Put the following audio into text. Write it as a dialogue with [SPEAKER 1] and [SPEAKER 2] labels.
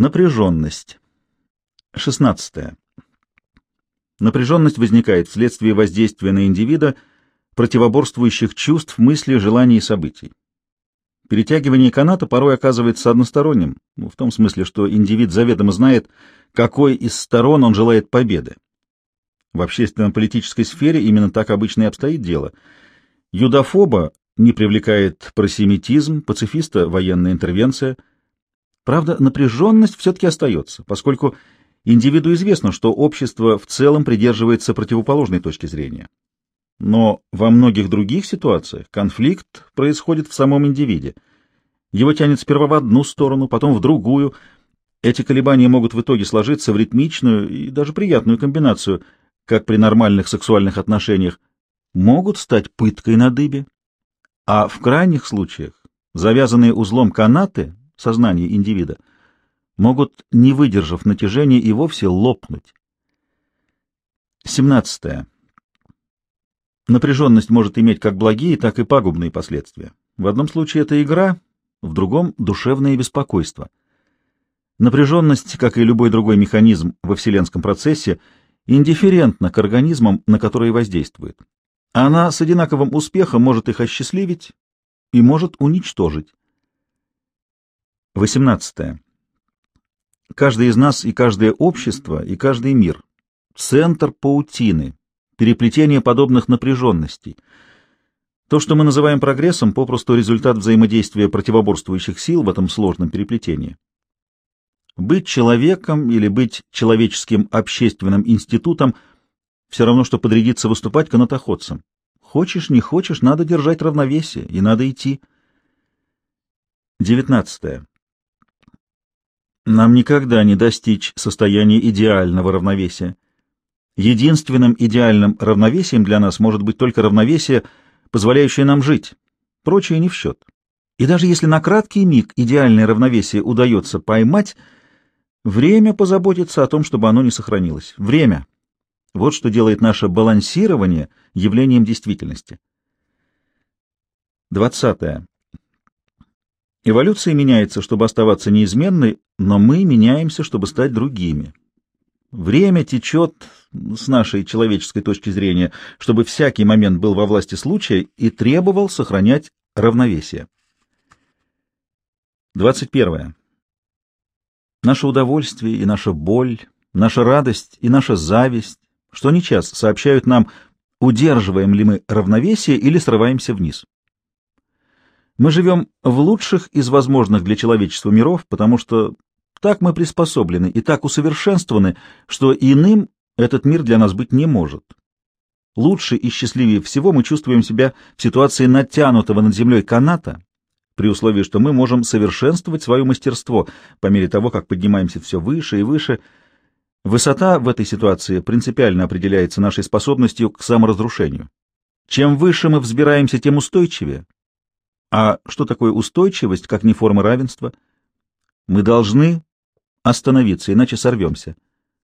[SPEAKER 1] Напряженность. 16. Напряженность возникает вследствие воздействия на индивида противоборствующих чувств, мыслей, желаний и событий. Перетягивание каната порой оказывается односторонним, в том смысле, что индивид заведомо знает, какой из сторон он желает победы. В общественно-политической сфере именно так обычно и обстоит дело. Юдофоба не привлекает просемитизм, пацифиста — военная интервенция. Правда, напряженность все-таки остается, поскольку индивиду известно, что общество в целом придерживается противоположной точки зрения. Но во многих других ситуациях конфликт происходит в самом индивиде. Его тянет сперва в одну сторону, потом в другую. Эти колебания могут в итоге сложиться в ритмичную и даже приятную комбинацию, как при нормальных сексуальных отношениях, могут стать пыткой на дыбе, а в крайних случаях завязанные узлом канаты сознания индивида могут, не выдержав натяжения, и вовсе лопнуть. 17. Напряженность может иметь как благие, так и пагубные последствия. В одном случае это игра, в другом — душевное беспокойство. Напряженность, как и любой другой механизм во вселенском процессе, индифферентна к организмам, на которые воздействует. Она с одинаковым успехом может их осчастливить и может уничтожить. 18. Каждый из нас и каждое общество, и каждый мир — центр паутины, переплетение подобных напряженностей. То, что мы называем прогрессом, попросту результат взаимодействия противоборствующих сил в этом сложном переплетении. Быть человеком или быть человеческим общественным институтом все равно, что подрядиться выступать канатоходцем. Хочешь, не хочешь, надо держать равновесие, и надо идти. 19. Нам никогда не достичь состояния идеального равновесия. Единственным идеальным равновесием для нас может быть только равновесие, позволяющее нам жить. Прочее не в счет. И даже если на краткий миг идеальное равновесие удается поймать, время позаботится о том, чтобы оно не сохранилось. Время. Вот что делает наше балансирование явлением действительности. 20. Эволюция меняется, чтобы оставаться неизменной, но мы меняемся, чтобы стать другими. Время течет, с нашей человеческой точки зрения, чтобы всякий момент был во власти случая и требовал сохранять равновесие. 21. Наше удовольствие и наша боль, наша радость и наша зависть, что не час сообщают нам, удерживаем ли мы равновесие или срываемся вниз. Мы живем в лучших из возможных для человечества миров, потому что так мы приспособлены и так усовершенствованы, что иным этот мир для нас быть не может. Лучше и счастливее всего мы чувствуем себя в ситуации натянутого над землей каната, при условии, что мы можем совершенствовать свое мастерство по мере того, как поднимаемся все выше и выше. Высота в этой ситуации принципиально определяется нашей способностью к саморазрушению. Чем выше мы взбираемся, тем устойчивее. А что такое устойчивость, как не форма равенства? Мы должны остановиться, иначе сорвемся.